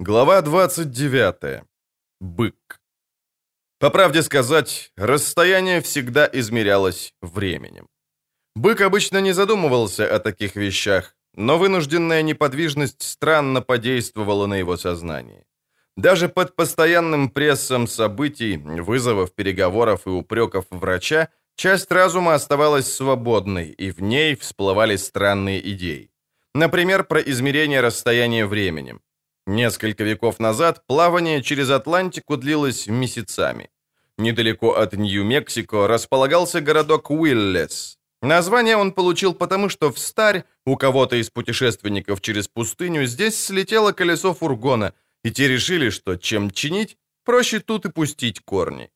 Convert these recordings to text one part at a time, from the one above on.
Глава 29. Бык. По правде сказать, расстояние всегда измерялось временем. Бык обычно не задумывался о таких вещах, но вынужденная неподвижность странно подействовала на его сознание. Даже под постоянным прессом событий, вызовов, переговоров и упреков врача, часть разума оставалась свободной, и в ней всплывали странные идеи. Например, про измерение расстояния временем. Несколько веков назад плавание через Атлантику длилось месяцами. Недалеко от Нью-Мексико располагался городок Уиллес. Название он получил потому, что в старь у кого-то из путешественников через пустыню здесь слетело колесо фургона, и те решили, что чем чинить, проще тут и пустить корни.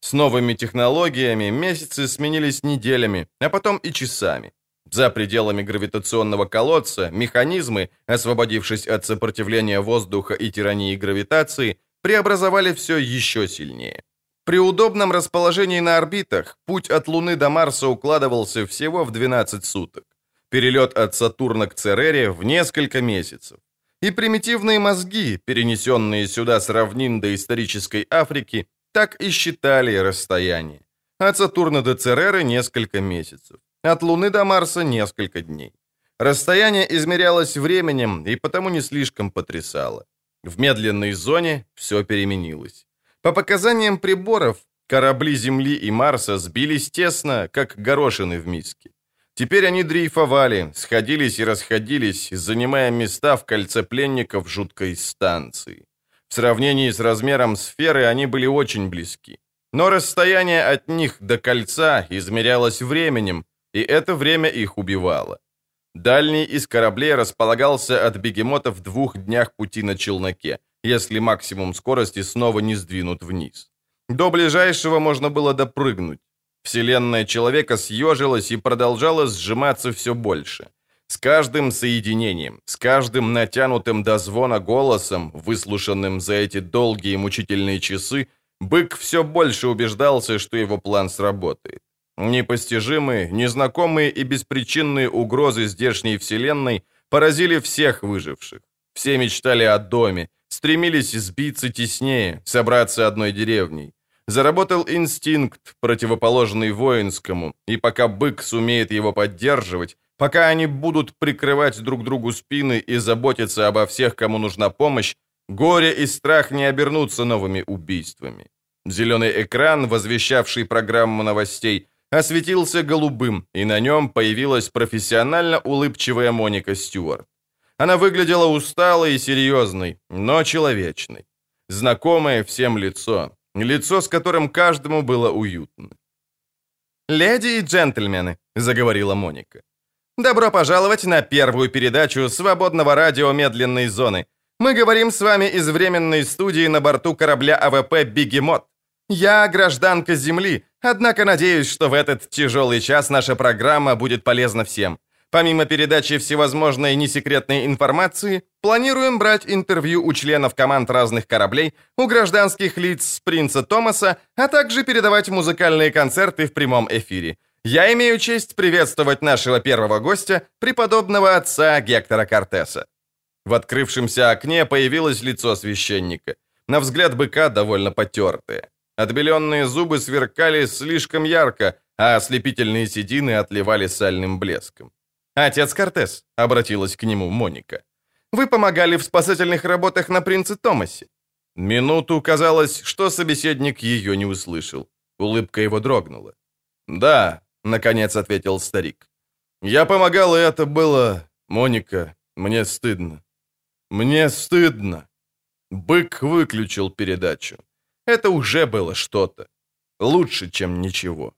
С новыми технологиями месяцы сменились неделями, а потом и часами. За пределами гравитационного колодца механизмы, освободившись от сопротивления воздуха и тирании гравитации, преобразовали все еще сильнее. При удобном расположении на орбитах путь от Луны до Марса укладывался всего в 12 суток. Перелет от Сатурна к Церере в несколько месяцев. И примитивные мозги, перенесенные сюда с равнин до исторической Африки, так и считали расстояние. От Сатурна до Цереры несколько месяцев. От Луны до Марса несколько дней. Расстояние измерялось временем и потому не слишком потрясало. В медленной зоне все переменилось. По показаниям приборов, корабли Земли и Марса сбились тесно, как горошины в миске. Теперь они дрейфовали, сходились и расходились, занимая места в кольце пленников жуткой станции. В сравнении с размером сферы они были очень близки. Но расстояние от них до кольца измерялось временем, и это время их убивало. Дальний из кораблей располагался от бегемота в двух днях пути на челноке, если максимум скорости снова не сдвинут вниз. До ближайшего можно было допрыгнуть. Вселенная человека съежилась и продолжала сжиматься все больше. С каждым соединением, с каждым натянутым до звона голосом, выслушанным за эти долгие мучительные часы, бык все больше убеждался, что его план сработает. Непостижимые, незнакомые и беспричинные угрозы здешней вселенной поразили всех выживших. Все мечтали о доме, стремились сбиться теснее, собраться одной деревней. Заработал инстинкт, противоположный воинскому, и пока бык сумеет его поддерживать, пока они будут прикрывать друг другу спины и заботиться обо всех, кому нужна помощь, горе и страх не обернутся новыми убийствами. Зеленый экран, возвещавший программу новостей, осветился голубым, и на нем появилась профессионально улыбчивая Моника Стюарт. Она выглядела усталой и серьезной, но человечной. Знакомое всем лицо, лицо, с которым каждому было уютно. «Леди и джентльмены», — заговорила Моника, — «добро пожаловать на первую передачу свободного радио медленной зоны. Мы говорим с вами из временной студии на борту корабля АВП «Бегемот». Я гражданка Земли, однако надеюсь, что в этот тяжелый час наша программа будет полезна всем. Помимо передачи всевозможной несекретной информации, планируем брать интервью у членов команд разных кораблей, у гражданских лиц принца Томаса, а также передавать музыкальные концерты в прямом эфире. Я имею честь приветствовать нашего первого гостя, преподобного отца Гектора Кортеса. В открывшемся окне появилось лицо священника. На взгляд быка довольно потертое. Отбеленные зубы сверкали слишком ярко, а ослепительные седины отливали сальным блеском. «Отец Кортес», — обратилась к нему Моника, — «вы помогали в спасательных работах на принце Томасе». Минуту казалось, что собеседник ее не услышал. Улыбка его дрогнула. «Да», — наконец ответил старик. «Я помогал, и это было... Моника, мне стыдно. Мне стыдно». Бык выключил передачу. Это уже было что-то. Лучше, чем ничего.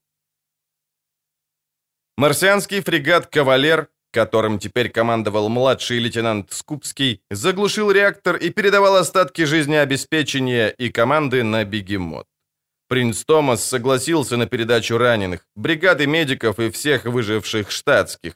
Марсианский фрегат «Кавалер», которым теперь командовал младший лейтенант Скупский, заглушил реактор и передавал остатки жизнеобеспечения и команды на бегемот. Принц Томас согласился на передачу раненых, бригады медиков и всех выживших штатских,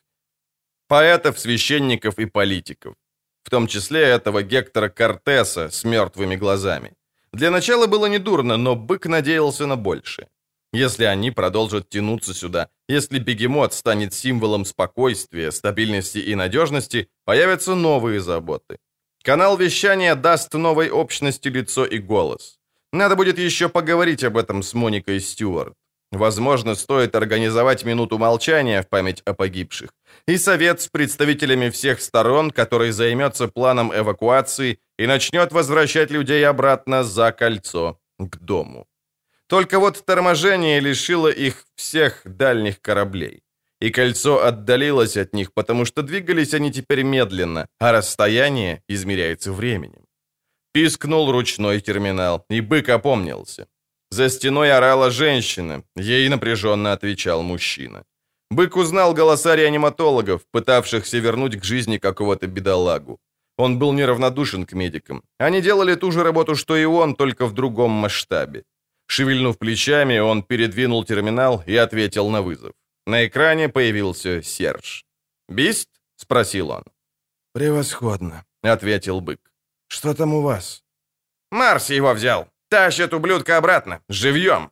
поэтов, священников и политиков, в том числе этого Гектора Кортеса с мертвыми глазами. Для начала было недурно, но бык надеялся на большее. Если они продолжат тянуться сюда, если бегемот станет символом спокойствия, стабильности и надежности, появятся новые заботы. Канал вещания даст новой общности лицо и голос. Надо будет еще поговорить об этом с Моникой Стюарт. Возможно, стоит организовать минуту молчания в память о погибших и совет с представителями всех сторон, который займется планом эвакуации и начнет возвращать людей обратно за кольцо, к дому. Только вот торможение лишило их всех дальних кораблей. И кольцо отдалилось от них, потому что двигались они теперь медленно, а расстояние измеряется временем. Пискнул ручной терминал, и бык опомнился. За стеной орала женщина, ей напряженно отвечал мужчина. Бык узнал голоса реаниматологов, пытавшихся вернуть к жизни какого-то бедолагу. Он был неравнодушен к медикам. Они делали ту же работу, что и он, только в другом масштабе. Шевельнув плечами, он передвинул терминал и ответил на вызов. На экране появился Серж. «Бист?» — спросил он. «Превосходно», — ответил бык. «Что там у вас?» «Марс его взял. Тащит ублюдка обратно. Живьем!»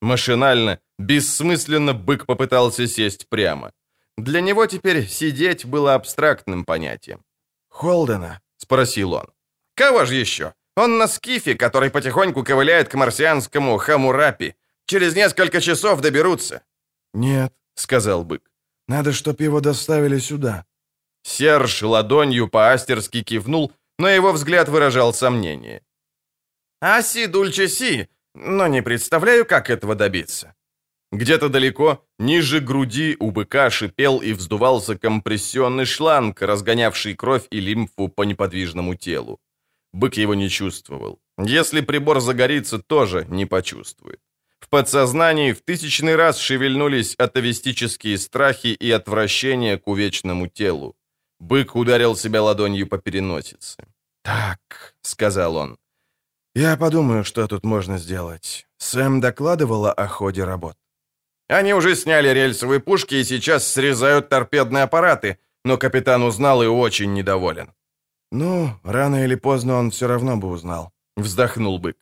Машинально, бессмысленно бык попытался сесть прямо. Для него теперь сидеть было абстрактным понятием. «Холдена?» — спросил он. «Кого же еще? Он на скифе, который потихоньку ковыляет к марсианскому Хамурапи. Через несколько часов доберутся». «Нет», — сказал бык. «Надо, чтоб его доставили сюда». Серж ладонью по-астерски кивнул, но его взгляд выражал сомнение. «Аси дульче си, но не представляю, как этого добиться». Где-то далеко, ниже груди у быка шипел и вздувался компрессионный шланг, разгонявший кровь и лимфу по неподвижному телу. Бык его не чувствовал. Если прибор загорится, тоже не почувствует. В подсознании в тысячный раз шевельнулись атовистические страхи и отвращение к увечному телу. Бык ударил себя ладонью по переносице. «Так», — сказал он, — «я подумаю, что тут можно сделать. Сэм докладывала о ходе работ». Они уже сняли рельсовые пушки и сейчас срезают торпедные аппараты, но капитан узнал и очень недоволен. «Ну, рано или поздно он все равно бы узнал», — вздохнул бык.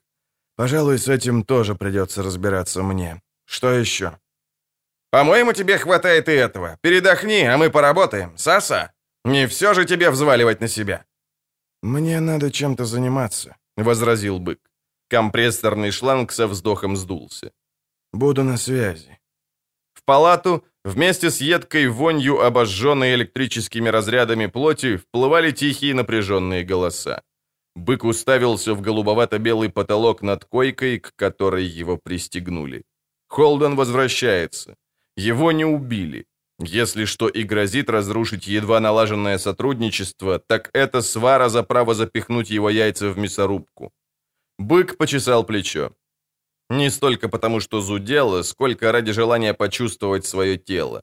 «Пожалуй, с этим тоже придется разбираться мне. Что еще?» «По-моему, тебе хватает и этого. Передохни, а мы поработаем. Саса, не все же тебе взваливать на себя». «Мне надо чем-то заниматься», — возразил бык. Компрессорный шланг со вздохом сдулся. «Буду на связи». В палату вместе с едкой вонью, обожженной электрическими разрядами плоти, вплывали тихие напряженные голоса. Бык уставился в голубовато-белый потолок над койкой, к которой его пристегнули. Холден возвращается. Его не убили. Если что и грозит разрушить едва налаженное сотрудничество, так это свара за право запихнуть его яйца в мясорубку. Бык почесал плечо. Не столько потому, что зудело, сколько ради желания почувствовать свое тело.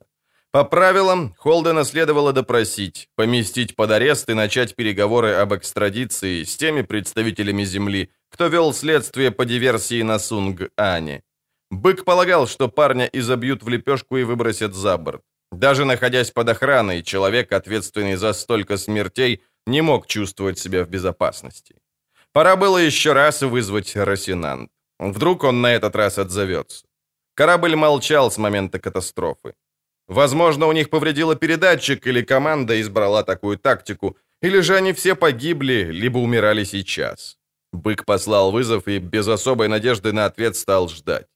По правилам, Холдена следовало допросить, поместить под арест и начать переговоры об экстрадиции с теми представителями Земли, кто вел следствие по диверсии на Сунг-Ане. Бык полагал, что парня изобьют в лепешку и выбросят за борт. Даже находясь под охраной, человек, ответственный за столько смертей, не мог чувствовать себя в безопасности. Пора было еще раз вызвать Росинант. Вдруг он на этот раз отзовется. Корабль молчал с момента катастрофы. Возможно, у них повредило передатчик, или команда избрала такую тактику, или же они все погибли, либо умирали сейчас. Бык послал вызов и без особой надежды на ответ стал ждать.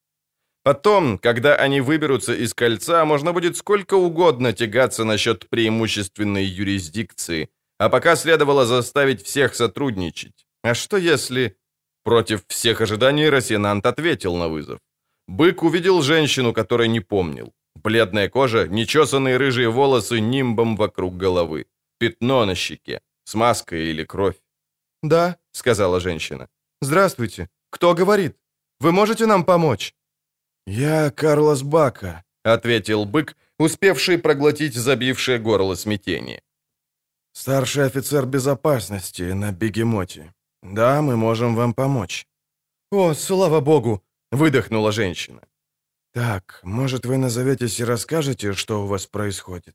Потом, когда они выберутся из кольца, можно будет сколько угодно тягаться насчет преимущественной юрисдикции, а пока следовало заставить всех сотрудничать. А что если... Против всех ожиданий Росинант ответил на вызов. Бык увидел женщину, которой не помнил. Бледная кожа, нечесанные рыжие волосы нимбом вокруг головы. Пятно на щеке. Смазка или кровь. «Да», — сказала женщина. «Здравствуйте. Кто говорит? Вы можете нам помочь?» «Я Карлос Бака», — ответил бык, успевший проглотить забившее горло смятение. «Старший офицер безопасности на бегемоте. Да, мы можем вам помочь». «О, слава богу!» — выдохнула женщина. «Так, может, вы назоветесь и расскажете, что у вас происходит?»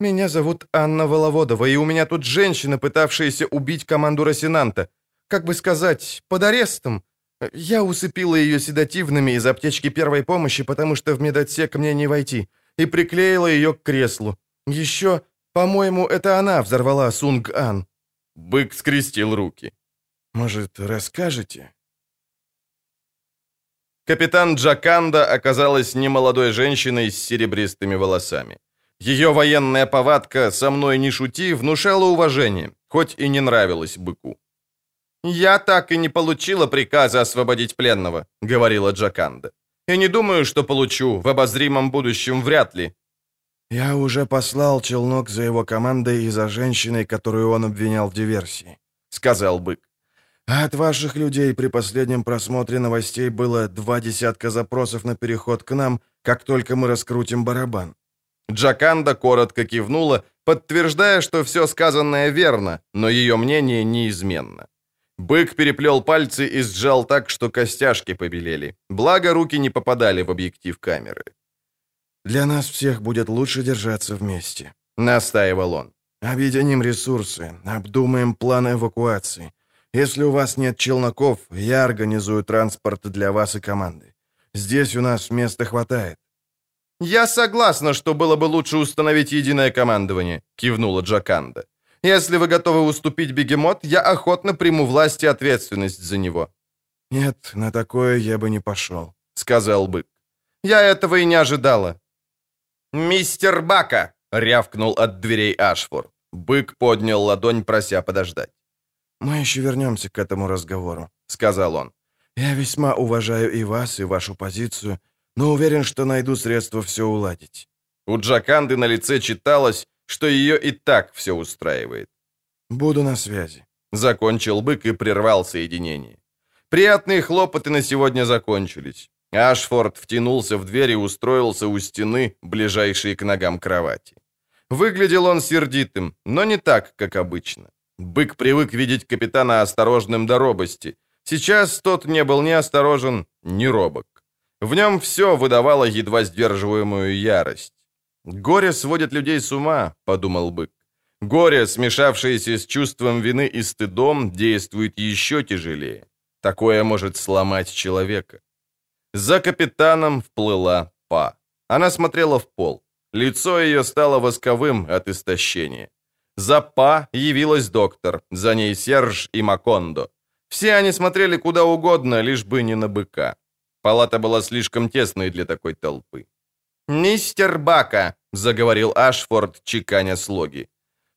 «Меня зовут Анна Воловодова, и у меня тут женщина, пытавшаяся убить команду Росинанта. Как бы сказать, под арестом. Я усыпила ее седативными из аптечки первой помощи, потому что в медотсек мне не войти, и приклеила ее к креслу. Еще, по-моему, это она взорвала Сунг-Ан». Бык скрестил руки. «Может, расскажете?» Капитан Джаканда оказалась немолодой женщиной с серебристыми волосами. Ее военная повадка «со мной не шути» внушала уважение, хоть и не нравилась быку. «Я так и не получила приказа освободить пленного», — говорила Джаканда. «И не думаю, что получу, в обозримом будущем вряд ли». «Я уже послал челнок за его командой и за женщиной, которую он обвинял в диверсии», — сказал бык. А от ваших людей при последнем просмотре новостей было два десятка запросов на переход к нам, как только мы раскрутим барабан. Джаканда коротко кивнула, подтверждая, что все сказанное верно, но ее мнение неизменно. Бык переплел пальцы и сжал так, что костяшки побелели. Благо, руки не попадали в объектив камеры. «Для нас всех будет лучше держаться вместе», — настаивал он. «Объединим ресурсы, обдумаем план эвакуации, если у вас нет челноков, я организую транспорт для вас и команды. Здесь у нас места хватает». «Я согласна, что было бы лучше установить единое командование», — кивнула Джаканда. «Если вы готовы уступить бегемот, я охотно приму власть и ответственность за него». «Нет, на такое я бы не пошел», — сказал бык. «Я этого и не ожидала». «Мистер Бака!» — рявкнул от дверей Ашфорд. Бык поднял ладонь, прося подождать. «Мы еще вернемся к этому разговору», — сказал он. «Я весьма уважаю и вас, и вашу позицию, но уверен, что найду средства все уладить». У Джаканды на лице читалось, что ее и так все устраивает. «Буду на связи», — закончил бык и прервал соединение. Приятные хлопоты на сегодня закончились. Ашфорд втянулся в дверь и устроился у стены, ближайшей к ногам кровати. Выглядел он сердитым, но не так, как обычно. Бык привык видеть капитана осторожным до робости. Сейчас тот не был ни осторожен, ни робок. В нем все выдавало едва сдерживаемую ярость. «Горе сводит людей с ума», — подумал бык. Горе, смешавшееся с чувством вины и стыдом, действует еще тяжелее. Такое может сломать человека. За капитаном вплыла Па. Она смотрела в пол. Лицо ее стало восковым от истощения. За Па явилась доктор, за ней Серж и Макондо. Все они смотрели куда угодно, лишь бы не на быка. Палата была слишком тесной для такой толпы. «Мистер Бака», — заговорил Ашфорд, чеканя слоги.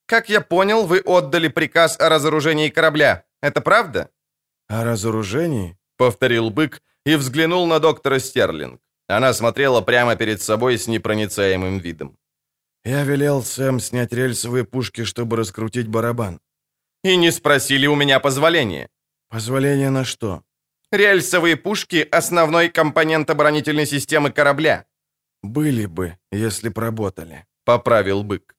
«Как я понял, вы отдали приказ о разоружении корабля. Это правда?» «О разоружении?» — повторил бык и взглянул на доктора Стерлинг. Она смотрела прямо перед собой с непроницаемым видом. Я велел Сэм снять рельсовые пушки, чтобы раскрутить барабан. И не спросили у меня позволения. Позволение на что? Рельсовые пушки — основной компонент оборонительной системы корабля. Были бы, если б работали, — поправил бык.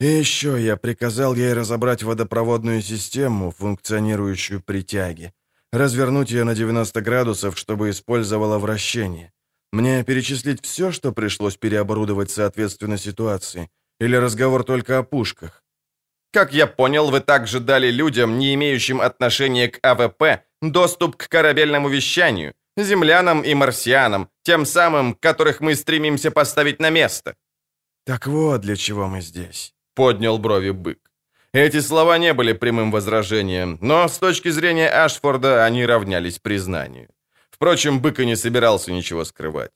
И еще я приказал ей разобрать водопроводную систему, функционирующую при тяге, развернуть ее на 90 градусов, чтобы использовала вращение. Мне перечислить все, что пришлось переоборудовать соответственно ситуации? Или разговор только о пушках? Как я понял, вы также дали людям, не имеющим отношения к АВП, доступ к корабельному вещанию, землянам и марсианам, тем самым, которых мы стремимся поставить на место. Так вот, для чего мы здесь. Поднял брови бык. Эти слова не были прямым возражением, но с точки зрения Ашфорда они равнялись признанию. Впрочем, бык и не собирался ничего скрывать.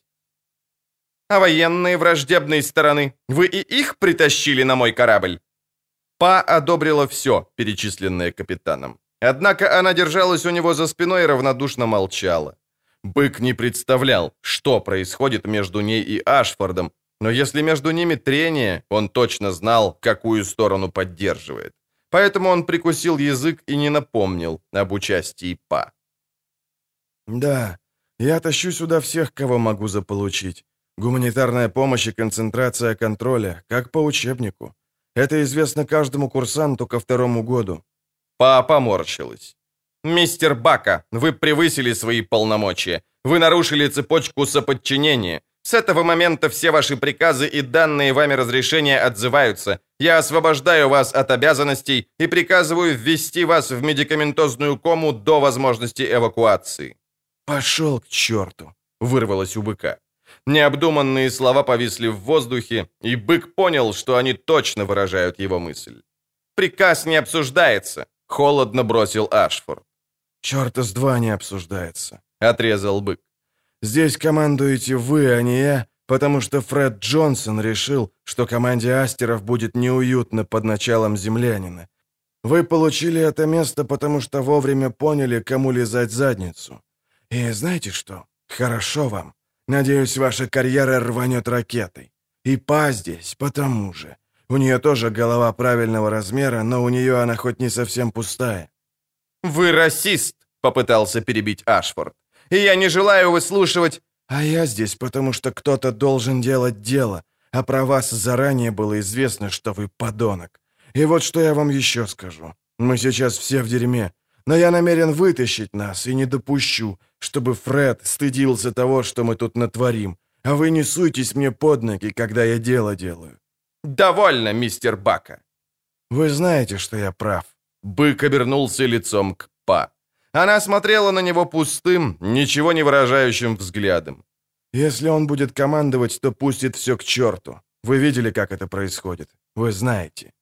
«А военные враждебной стороны, вы и их притащили на мой корабль?» Па одобрила все, перечисленное капитаном. Однако она держалась у него за спиной и равнодушно молчала. Бык не представлял, что происходит между ней и Ашфордом, но если между ними трение, он точно знал, какую сторону поддерживает. Поэтому он прикусил язык и не напомнил об участии Па. «Да, я тащу сюда всех, кого могу заполучить. Гуманитарная помощь и концентрация контроля, как по учебнику. Это известно каждому курсанту ко второму году». Па поморщилась. «Мистер Бака, вы превысили свои полномочия. Вы нарушили цепочку соподчинения. С этого момента все ваши приказы и данные вами разрешения отзываются. Я освобождаю вас от обязанностей и приказываю ввести вас в медикаментозную кому до возможности эвакуации». «Пошел к черту!» — вырвалось у быка. Необдуманные слова повисли в воздухе, и бык понял, что они точно выражают его мысль. «Приказ не обсуждается», — Холодно бросил Ашфорд. «Черта с два не обсуждается», — отрезал бык. «Здесь командуете вы, а не я, потому что Фред Джонсон решил, что команде астеров будет неуютно под началом землянина. Вы получили это место, потому что вовремя поняли, кому лизать задницу. И знаете что? Хорошо вам. Надеюсь, ваша карьера рванет ракетой. И Па здесь, потому же. У нее тоже голова правильного размера, но у нее она хоть не совсем пустая. «Вы расист!» — попытался перебить Ашфорд. «И я не желаю выслушивать...» «А я здесь, потому что кто-то должен делать дело, а про вас заранее было известно, что вы подонок. И вот что я вам еще скажу. Мы сейчас все в дерьме, но я намерен вытащить нас и не допущу, чтобы Фред стыдился того, что мы тут натворим, а вы не суйтесь мне под ноги, когда я дело делаю». «Довольно, мистер Бака». «Вы знаете, что я прав». Бык обернулся лицом к Па. Она смотрела на него пустым, ничего не выражающим взглядом. «Если он будет командовать, то пустит все к черту. Вы видели, как это происходит? Вы знаете».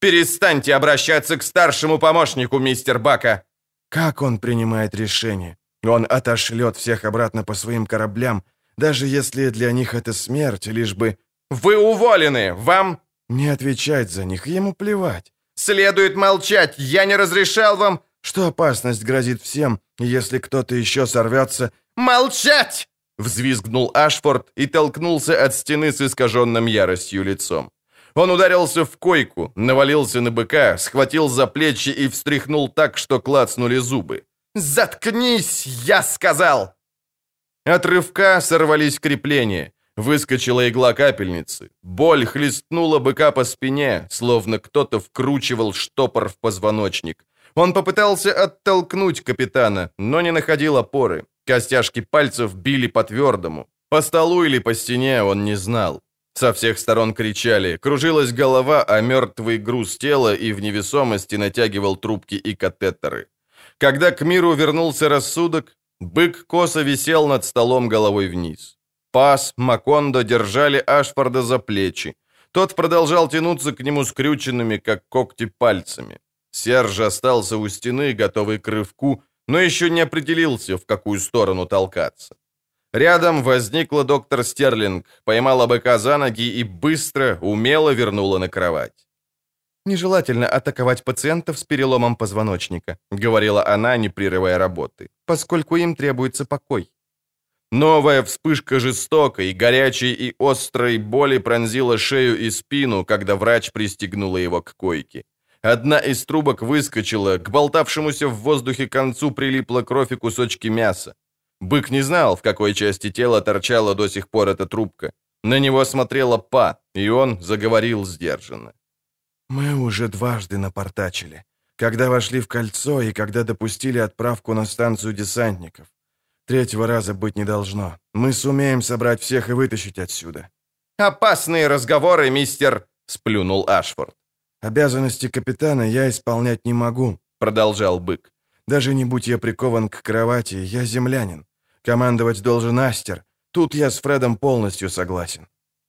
«Перестаньте обращаться к старшему помощнику, мистер Бака!» «Как он принимает решение? Он отошлет всех обратно по своим кораблям, даже если для них это смерть, лишь бы...» «Вы уволены! Вам...» «Не отвечать за них, ему плевать». «Следует молчать! Я не разрешал вам...» «Что опасность грозит всем, если кто-то еще сорвется...» «Молчать!» — взвизгнул Ашфорд и толкнулся от стены с искаженным яростью лицом. Он ударился в койку, навалился на быка, схватил за плечи и встряхнул так, что клацнули зубы. «Заткнись, я сказал!» От рывка сорвались крепления. Выскочила игла капельницы. Боль хлестнула быка по спине, словно кто-то вкручивал штопор в позвоночник. Он попытался оттолкнуть капитана, но не находил опоры. Костяшки пальцев били по твердому. По столу или по стене он не знал. Со всех сторон кричали, кружилась голова, а мертвый груз тела и в невесомости натягивал трубки и катетеры. Когда к миру вернулся рассудок, бык косо висел над столом головой вниз. Пас, Макондо держали Ашфорда за плечи. Тот продолжал тянуться к нему скрюченными, как когти, пальцами. Серж остался у стены, готовый к рывку, но еще не определился, в какую сторону толкаться. Рядом возникла доктор Стерлинг, поймала быка за ноги и быстро, умело вернула на кровать. «Нежелательно атаковать пациентов с переломом позвоночника», говорила она, не прерывая работы, поскольку им требуется покой. Новая вспышка жестокой, горячей и острой боли пронзила шею и спину, когда врач пристегнула его к койке. Одна из трубок выскочила, к болтавшемуся в воздухе концу прилипла кровь и кусочки мяса. Бык не знал, в какой части тела торчала до сих пор эта трубка. На него смотрела Па, и он заговорил сдержанно. «Мы уже дважды напортачили. Когда вошли в кольцо и когда допустили отправку на станцию десантников. Третьего раза быть не должно. Мы сумеем собрать всех и вытащить отсюда». «Опасные разговоры, мистер...» — сплюнул Ашфорд. «Обязанности капитана я исполнять не могу», — продолжал бык. Даже не будь я прикован к кровати, я землянин. Командовать должен Астер. Тут я с Фредом полностью согласен».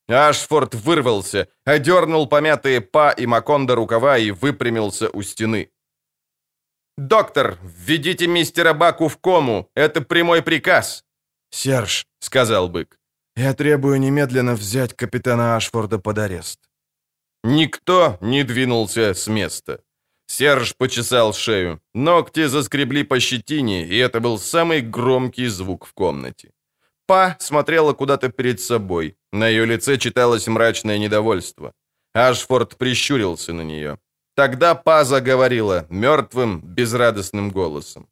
Ашфорд вырвался, одернул помятые Па и Маконда рукава и выпрямился у стены. «Доктор, введите мистера Баку в кому. Это прямой приказ». «Серж», — сказал бык, — «я требую немедленно взять капитана Ашфорда под арест». Никто не двинулся с места. Серж почесал шею. Ногти заскребли по щетине, и это был самый громкий звук в комнате. Па смотрела куда-то перед собой. На ее лице читалось мрачное недовольство. Ашфорд прищурился на нее. Тогда Па заговорила мертвым, безрадостным голосом.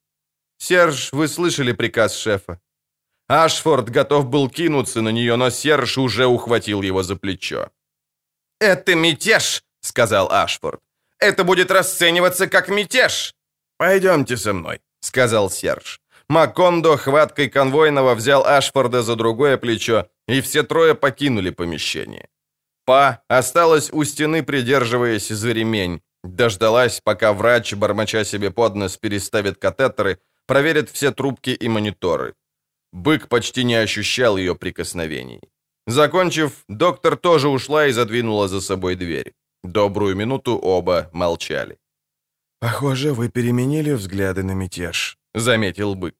«Серж, вы слышали приказ шефа?» Ашфорд готов был кинуться на нее, но Серж уже ухватил его за плечо. «Это мятеж!» — сказал Ашфорд. Это будет расцениваться как мятеж!» «Пойдемте со мной», — сказал Серж. Макондо хваткой конвойного взял Ашфорда за другое плечо, и все трое покинули помещение. Па осталась у стены, придерживаясь за ремень. Дождалась, пока врач, бормоча себе под нос, переставит катетеры, проверит все трубки и мониторы. Бык почти не ощущал ее прикосновений. Закончив, доктор тоже ушла и задвинула за собой дверь. Добрую минуту оба молчали. «Похоже, вы переменили взгляды на мятеж», — заметил бык.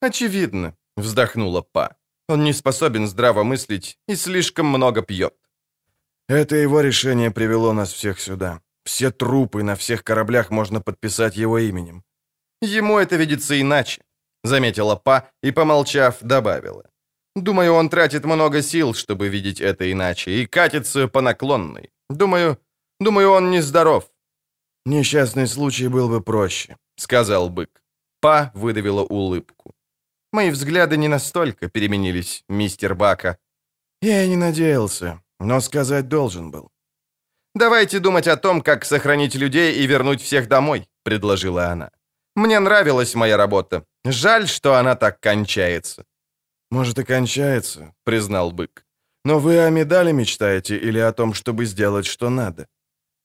«Очевидно», — вздохнула Па. «Он не способен здраво мыслить и слишком много пьет». «Это его решение привело нас всех сюда. Все трупы на всех кораблях можно подписать его именем». «Ему это видится иначе», — заметила Па и, помолчав, добавила. «Думаю, он тратит много сил, чтобы видеть это иначе, и катится по наклонной. Думаю, думаю, он нездоров». «Несчастный случай был бы проще», — сказал бык. Па выдавила улыбку. Мои взгляды не настолько переменились, мистер Бака. Я и не надеялся, но сказать должен был. «Давайте думать о том, как сохранить людей и вернуть всех домой», — предложила она. «Мне нравилась моя работа. Жаль, что она так кончается». «Может, и кончается», — признал бык. «Но вы о медали мечтаете или о том, чтобы сделать, что надо?»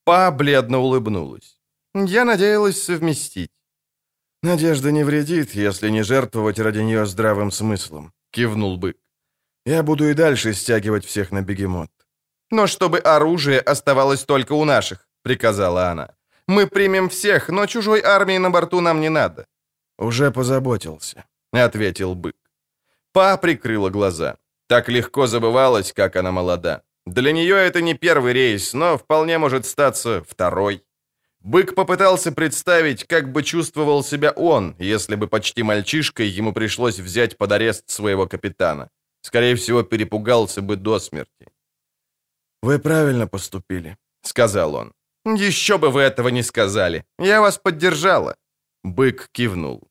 Па бледно улыбнулась. «Я надеялась совместить». «Надежда не вредит, если не жертвовать ради нее здравым смыслом», — кивнул бык. «Я буду и дальше стягивать всех на бегемот». «Но чтобы оружие оставалось только у наших», — приказала она. «Мы примем всех, но чужой армии на борту нам не надо». «Уже позаботился», — ответил бык. Па прикрыла глаза. Так легко забывалась, как она молода. Для нее это не первый рейс, но вполне может статься второй. Бык попытался представить, как бы чувствовал себя он, если бы почти мальчишкой ему пришлось взять под арест своего капитана. Скорее всего, перепугался бы до смерти. «Вы правильно поступили», — сказал он. «Еще бы вы этого не сказали. Я вас поддержала». Бык кивнул.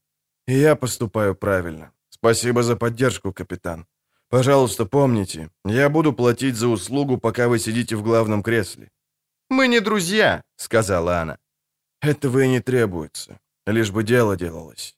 «И я поступаю правильно. Спасибо за поддержку, капитан. Пожалуйста, помните, я буду платить за услугу, пока вы сидите в главном кресле». «Мы не друзья», — сказала она. «Этого и не требуется, лишь бы дело делалось».